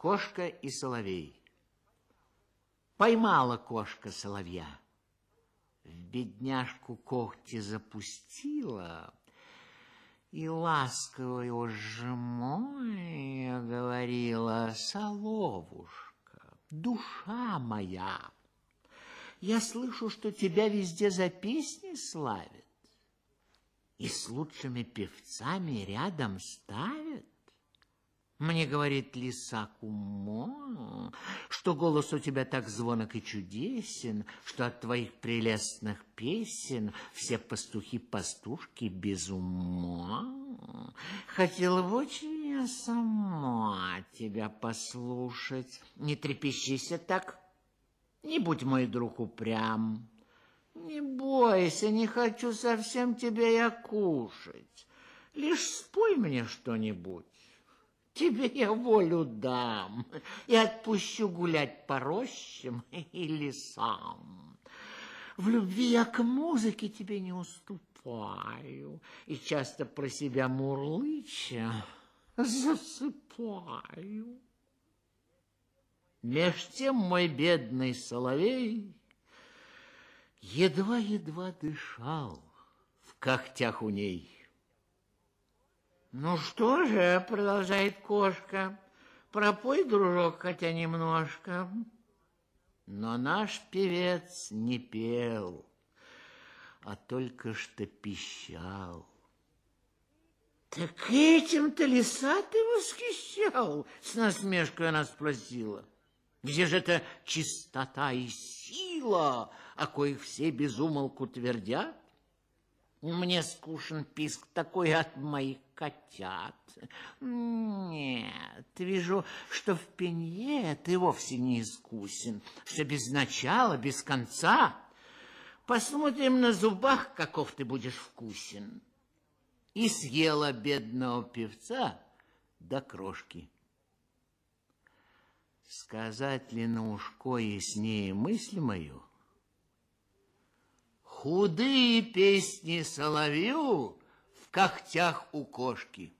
Кошка и соловей. Поймала кошка соловья. В бедняжку когти запустила, и ласково его сжимая говорила, «Соловушка, душа моя, я слышу, что тебя везде за песни славят и с лучшими певцами рядом ставят. Мне говорит лиса Кумо, что голос у тебя так звонок и чудесен, что от твоих прелестных песен все пастухи-пастушки без ума. Хотела бы очень я сама тебя послушать. Не трепещися так, не будь мой друг упрям. Не бойся, не хочу совсем тебя я кушать. Лишь спой мне что-нибудь. Тебе я волю дам и отпущу гулять по рощам и лесам. В любви я к музыке тебе не уступаю, и часто про себя мурлыча засыпаю. Меж тем мой бедный соловей едва-едва дышал в когтях у ней. Ну что же, продолжает кошка, пропой, дружок, хотя немножко. Но наш певец не пел, а только что пищал. Так этим-то лиса ты восхищал? С насмешкой она спросила. Где же эта чистота и сила, о коих все безумолку твердят? Мне скучен писк такой от моих котят. Нет, вижу, что в пенье ты вовсе не искусен, что без начала, без конца. Посмотрим на зубах, каков ты будешь вкусен. И съела бедного певца до крошки. Сказать ли на ушко яснее мысль мою? Худые песни соловью в когтях у кошки.